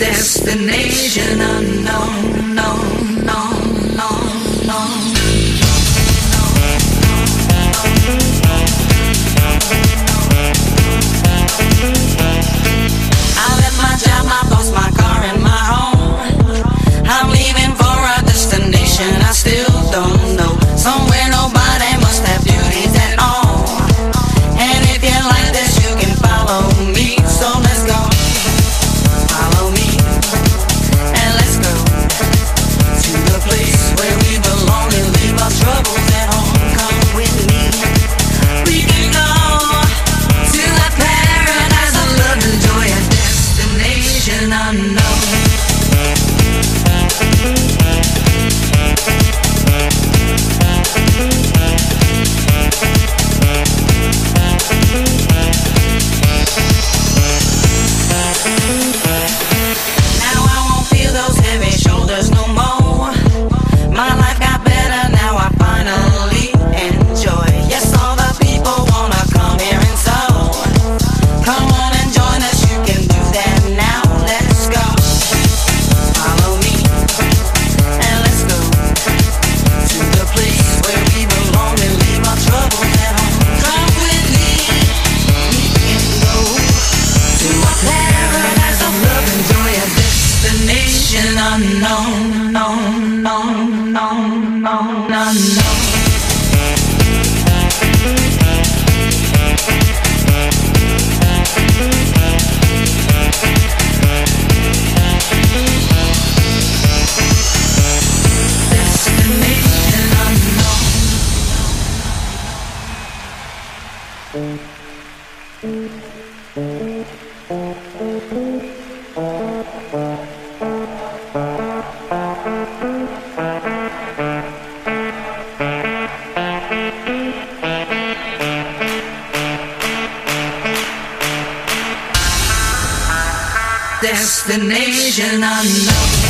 destination unknown. mission unknown, known, unknown. Thank you. destination unknown.